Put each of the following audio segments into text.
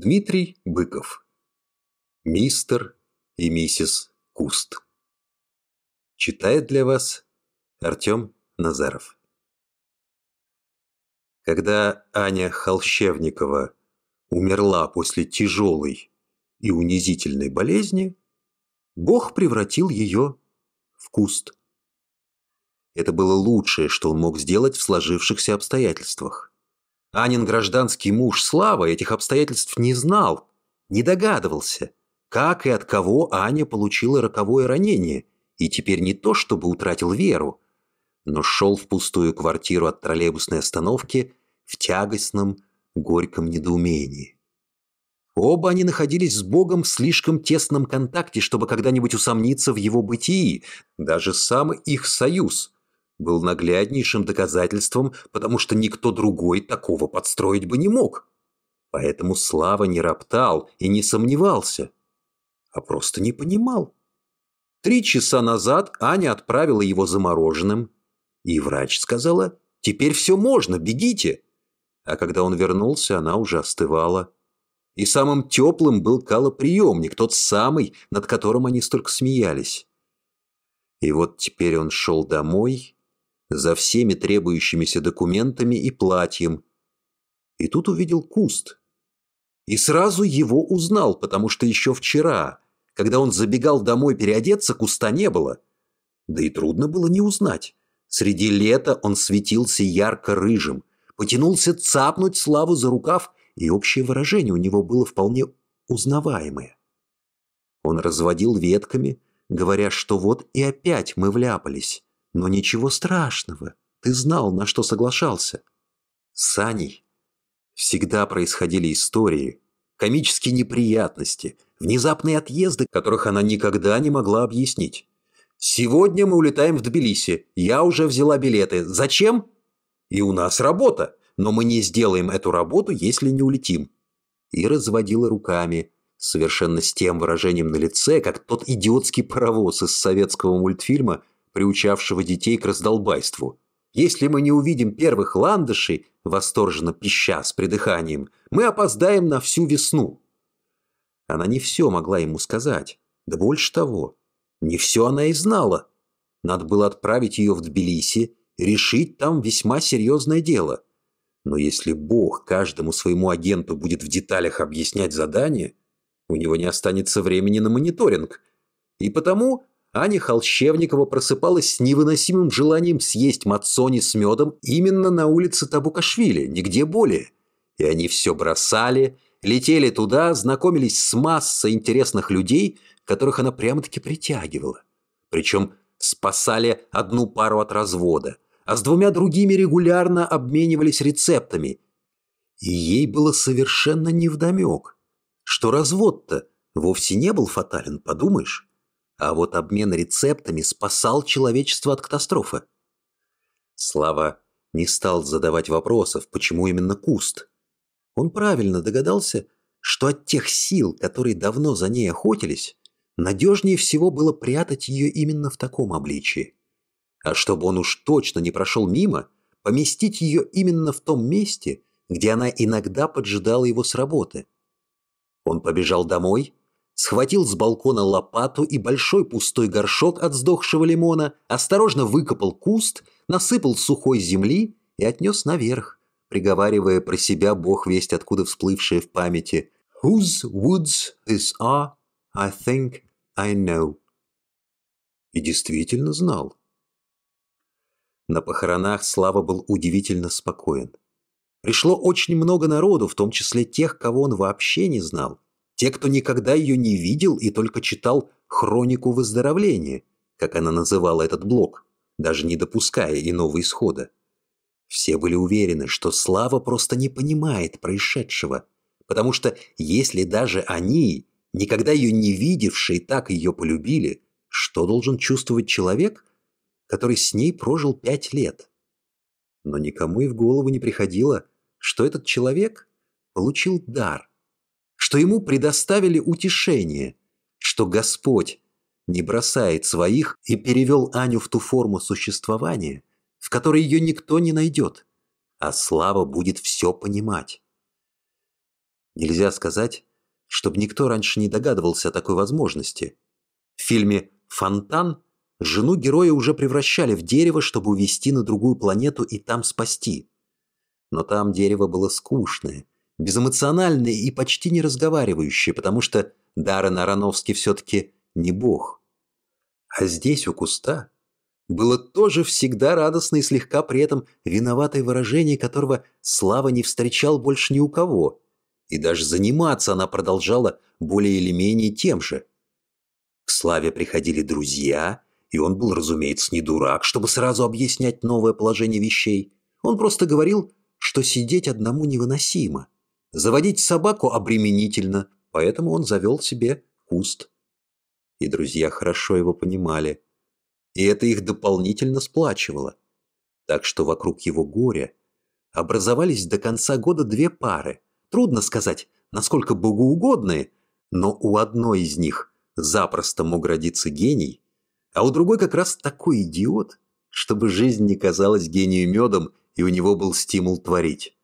Дмитрий Быков. Мистер и миссис Куст. Читает для вас Артем Назаров. Когда Аня Холщевникова умерла после тяжелой и унизительной болезни, Бог превратил ее в куст. Это было лучшее, что он мог сделать в сложившихся обстоятельствах. Анин гражданский муж Слава этих обстоятельств не знал, не догадывался, как и от кого Аня получила роковое ранение, и теперь не то чтобы утратил веру, но шел в пустую квартиру от троллейбусной остановки в тягостном, горьком недоумении. Оба они находились с Богом в слишком тесном контакте, чтобы когда-нибудь усомниться в его бытии. Даже сам их союз был нагляднейшим доказательством, потому что никто другой такого подстроить бы не мог. Поэтому Слава не роптал и не сомневался, а просто не понимал. Три часа назад Аня отправила его замороженным, и врач сказала «Теперь все можно, бегите». А когда он вернулся, она уже остывала. И самым теплым был калоприемник, тот самый, над которым они столько смеялись. И вот теперь он шел домой за всеми требующимися документами и платьем. И тут увидел куст. И сразу его узнал, потому что еще вчера, когда он забегал домой переодеться, куста не было. Да и трудно было не узнать. Среди лета он светился ярко-рыжим, потянулся цапнуть Славу за рукав и общее выражение у него было вполне узнаваемое. Он разводил ветками, говоря, что вот и опять мы вляпались. Но ничего страшного, ты знал, на что соглашался. С Аней всегда происходили истории, комические неприятности, внезапные отъезды, которых она никогда не могла объяснить. «Сегодня мы улетаем в Тбилиси. Я уже взяла билеты. Зачем?» «И у нас работа но мы не сделаем эту работу, если не улетим». И разводила руками, совершенно с тем выражением на лице, как тот идиотский паровоз из советского мультфильма, приучавшего детей к раздолбайству. «Если мы не увидим первых ландышей», восторженно пища с придыханием, «мы опоздаем на всю весну». Она не все могла ему сказать, да больше того, не все она и знала. Надо было отправить ее в Тбилиси, решить там весьма серьезное дело – но если Бог каждому своему агенту будет в деталях объяснять задание, у него не останется времени на мониторинг. И потому Аня Холщевникова просыпалась с невыносимым желанием съесть мацони с медом именно на улице Табукашвили, нигде более. И они все бросали, летели туда, знакомились с массой интересных людей, которых она прямо-таки притягивала. Причем спасали одну пару от развода – а с двумя другими регулярно обменивались рецептами. И ей было совершенно невдомек, что развод-то вовсе не был фатален, подумаешь. А вот обмен рецептами спасал человечество от катастрофы. Слава не стал задавать вопросов, почему именно куст. Он правильно догадался, что от тех сил, которые давно за ней охотились, надежнее всего было прятать ее именно в таком обличии а чтобы он уж точно не прошел мимо, поместить ее именно в том месте, где она иногда поджидала его с работы. Он побежал домой, схватил с балкона лопату и большой пустой горшок от сдохшего лимона, осторожно выкопал куст, насыпал сухой земли и отнес наверх, приговаривая про себя бог весть откуда всплывшие в памяти «Whose woods this are, I think I know». И действительно знал. На похоронах Слава был удивительно спокоен. Пришло очень много народу, в том числе тех, кого он вообще не знал. Те, кто никогда ее не видел и только читал «Хронику выздоровления», как она называла этот блок, даже не допуская иного исхода. Все были уверены, что Слава просто не понимает происшедшего, потому что если даже они, никогда ее не видевшие, так ее полюбили, что должен чувствовать человек, который с ней прожил пять лет. Но никому и в голову не приходило, что этот человек получил дар, что ему предоставили утешение, что Господь не бросает своих и перевел Аню в ту форму существования, в которой ее никто не найдет, а слава будет все понимать. Нельзя сказать, чтобы никто раньше не догадывался о такой возможности. В фильме «Фонтан» жену героя уже превращали в дерево, чтобы увезти на другую планету и там спасти. Но там дерево было скучное, безэмоциональное и почти не разговаривающее, потому что Даррен Аронофский все-таки не бог. А здесь у куста было тоже всегда радостно и слегка при этом виноватое выражение, которого Слава не встречал больше ни у кого. И даже заниматься она продолжала более или менее тем же. К Славе приходили друзья, и он был, разумеется, не дурак, чтобы сразу объяснять новое положение вещей. Он просто говорил, что сидеть одному невыносимо. Заводить собаку обременительно, поэтому он завел себе куст. И друзья хорошо его понимали – и это их дополнительно сплачивало. Так что вокруг его горя образовались до конца года две пары. Трудно сказать, насколько богоугодные, но у одной из них запросто мог родиться гений, а у другой как раз такой идиот, чтобы жизнь не казалась гению медом, и у него был стимул творить.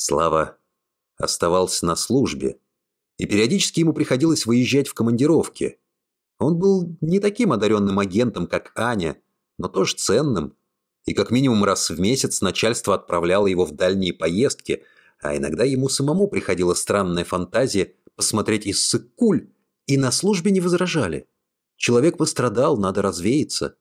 Слава оставался на службе, и периодически ему приходилось выезжать в командировки – он был не таким одаренным агентом, как Аня, но тоже ценным. И как минимум раз в месяц начальство отправляло его в дальние поездки, а иногда ему самому приходила странная фантазия посмотреть из Сыкуль, и на службе не возражали. Человек пострадал, надо развеяться.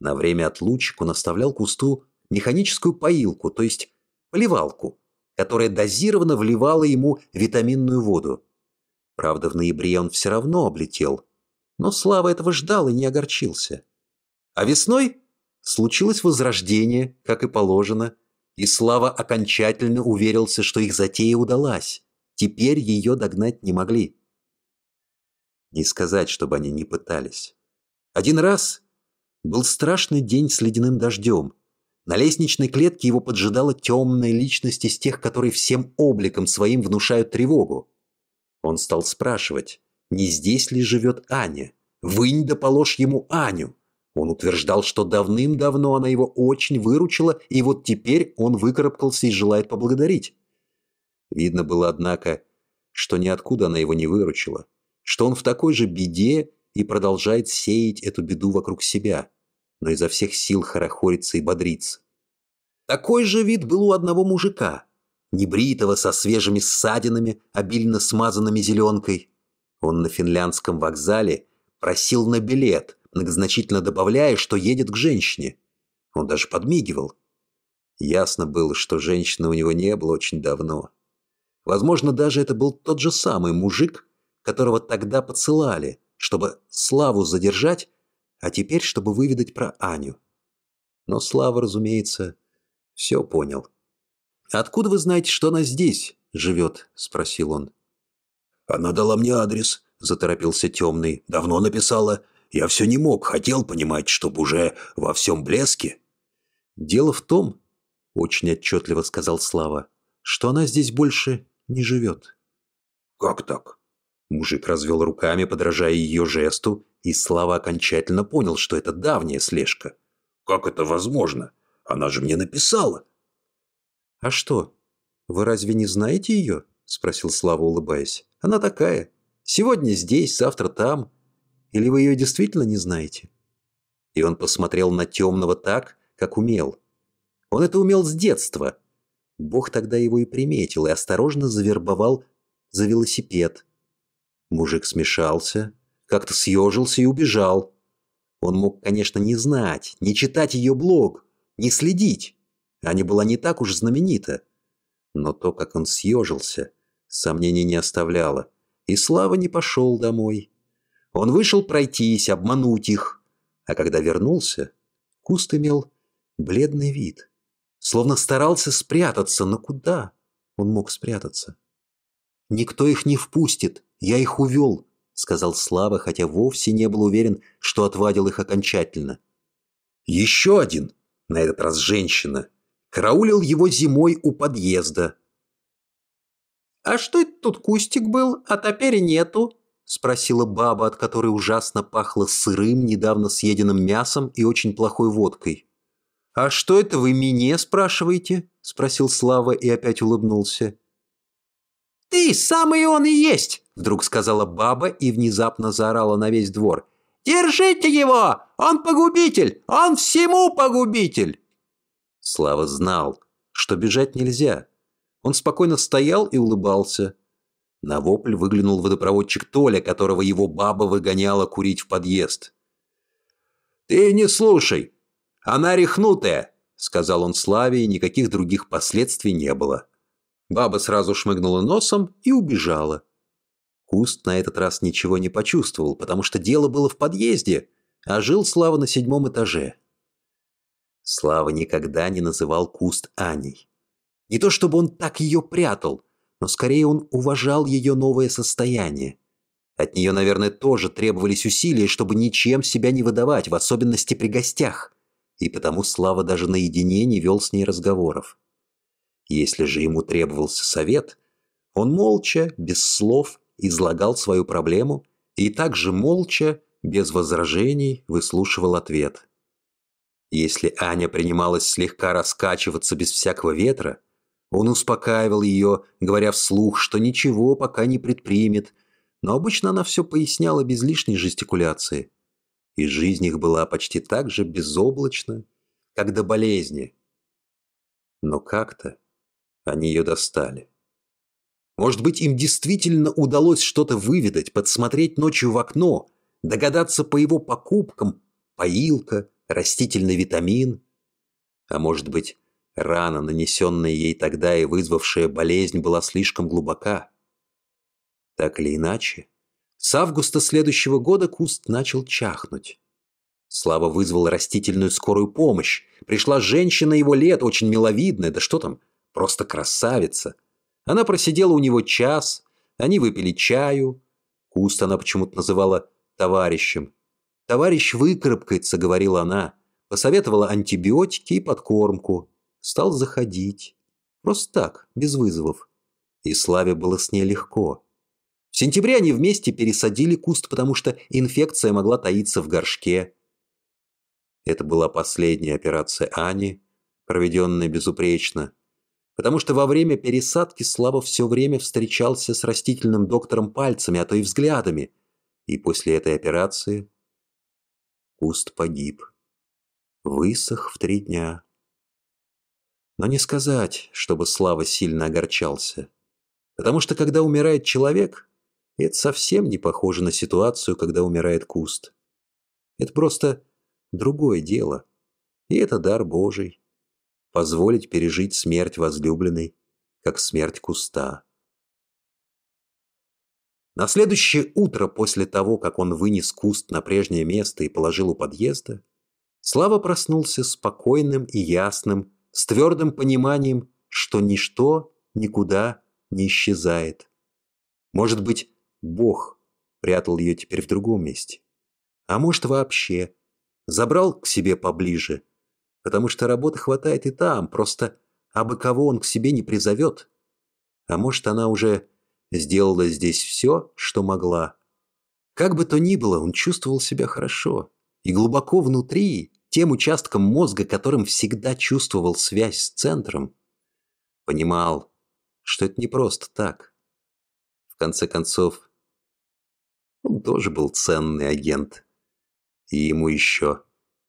На время отлучек он оставлял кусту механическую поилку, то есть поливалку, которая дозированно вливала ему витаминную воду. Правда, в ноябре он все равно облетел – но Слава этого ждал и не огорчился. А весной случилось возрождение, как и положено, и Слава окончательно уверился, что их затея удалась. Теперь ее догнать не могли. Не сказать, чтобы они не пытались. Один раз был страшный день с ледяным дождем. На лестничной клетке его поджидала темная личность из тех, которые всем обликом своим внушают тревогу. Он стал спрашивать, не здесь ли живет Аня. Вынь да положь ему Аню. Он утверждал, что давным-давно она его очень выручила, и вот теперь он выкарабкался и желает поблагодарить. Видно было, однако, что ниоткуда она его не выручила, что он в такой же беде и продолжает сеять эту беду вокруг себя, но изо всех сил хорохорится и бодрится. Такой же вид был у одного мужика, небритого, со свежими ссадинами, обильно смазанными зеленкой, он на финляндском вокзале просил на билет, многозначительно добавляя, что едет к женщине. Он даже подмигивал. Ясно было, что женщины у него не было очень давно. Возможно, даже это был тот же самый мужик, которого тогда поцелали, чтобы Славу задержать, а теперь, чтобы выведать про Аню. Но Слава, разумеется, все понял. «Откуда вы знаете, что она здесь живет?» – спросил он. «Она дала мне адрес», — заторопился темный. «Давно написала. Я все не мог, хотел понимать, чтобы уже во всем блеске». «Дело в том», — очень отчетливо сказал Слава, «что она здесь больше не живет». «Как так?» Мужик развел руками, подражая ее жесту, и Слава окончательно понял, что это давняя слежка. «Как это возможно? Она же мне написала!» «А что, вы разве не знаете ее?» – спросил Слава, улыбаясь. Она такая. Сегодня здесь, завтра там. Или вы ее действительно не знаете?» И он посмотрел на темного так, как умел. Он это умел с детства. Бог тогда его и приметил, и осторожно завербовал за велосипед. Мужик смешался, как-то съежился и убежал. Он мог, конечно, не знать, не читать ее блог, не следить. Аня была не так уж знаменита. Но то, как он съежился, сомнений не оставляло. И Слава не пошел домой. Он вышел пройтись, обмануть их. А когда вернулся, куст имел бледный вид. Словно старался спрятаться, но куда он мог спрятаться? «Никто их не впустит, я их увел», — сказал Слава, хотя вовсе не был уверен, что отвадил их окончательно. Еще один, на этот раз женщина, караулил его зимой у подъезда, «А что это тут кустик был, а теперь нету?» – спросила баба, от которой ужасно пахло сырым, недавно съеденным мясом и очень плохой водкой. «А что это вы меня спрашиваете?» – спросил Слава и опять улыбнулся. «Ты, самый он и есть!» — вдруг сказала баба и внезапно заорала на весь двор. «Держите его! Он погубитель! Он всему погубитель!» Слава знал, что бежать нельзя. Он спокойно стоял и улыбался. На вопль выглянул водопроводчик Толя, которого его баба выгоняла курить в подъезд. «Ты не слушай! Она рехнутая!» — сказал он Славе, и никаких других последствий не было. Баба сразу шмыгнула носом и убежала. Куст на этот раз ничего не почувствовал, потому что дело было в подъезде, а жил Слава на седьмом этаже. Слава никогда не называл куст Аней. Не то чтобы он так ее прятал, но скорее он уважал ее новое состояние. От нее, наверное, тоже требовались усилия, чтобы ничем себя не выдавать, в особенности при гостях. И потому Слава даже наедине не вел с ней разговоров. Если же ему требовался совет, он молча, без слов, излагал свою проблему и также молча, без возражений, выслушивал ответ. Если Аня принималась слегка раскачиваться без всякого ветра, он успокаивал ее, говоря вслух, что ничего пока не предпримет, но обычно она все поясняла без лишней жестикуляции. И жизнь их была почти так же безоблачна, как до болезни. Но как-то они ее достали. Может быть, им действительно удалось что-то выведать, подсмотреть ночью в окно, догадаться по его покупкам, поилка, растительный витамин. А может быть, Рана, нанесенная ей тогда и вызвавшая болезнь, была слишком глубока. Так или иначе, с августа следующего года куст начал чахнуть. Слава вызвал растительную скорую помощь. Пришла женщина его лет, очень миловидная, да что там, просто красавица. Она просидела у него час, они выпили чаю. Куст она почему-то называла товарищем. «Товарищ выкарабкается», — говорила она. Посоветовала антибиотики и подкормку стал заходить. Просто так, без вызовов. И Славе было с ней легко. В сентябре они вместе пересадили куст, потому что инфекция могла таиться в горшке. Это была последняя операция Ани, проведенная безупречно, потому что во время пересадки Слава все время встречался с растительным доктором пальцами, а то и взглядами, и после этой операции куст погиб. Высох в три дня. Но не сказать, чтобы Слава сильно огорчался. Потому что когда умирает человек, это совсем не похоже на ситуацию, когда умирает куст. Это просто другое дело. И это дар Божий. Позволить пережить смерть возлюбленной, как смерть куста. На следующее утро после того, как он вынес куст на прежнее место и положил у подъезда, Слава проснулся спокойным и ясным, с твердым пониманием, что ничто никуда не исчезает. Может быть, Бог прятал ее теперь в другом месте. А может, вообще забрал к себе поближе, потому что работы хватает и там, просто абы кого он к себе не призовет. А может, она уже сделала здесь все, что могла. Как бы то ни было, он чувствовал себя хорошо. И глубоко внутри тем участком мозга, которым всегда чувствовал связь с центром, понимал, что это не просто так. В конце концов, он тоже был ценный агент, и ему еще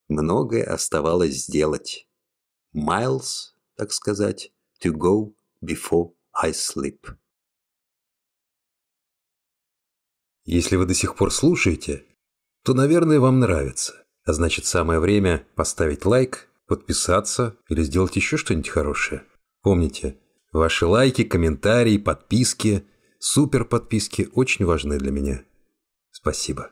многое оставалось сделать. Miles, так сказать, to go before I sleep. Если вы до сих пор слушаете, то, наверное, вам нравится. А значит, самое время поставить лайк, подписаться или сделать еще что-нибудь хорошее. Помните, ваши лайки, комментарии, подписки, супер подписки очень важны для меня. Спасибо.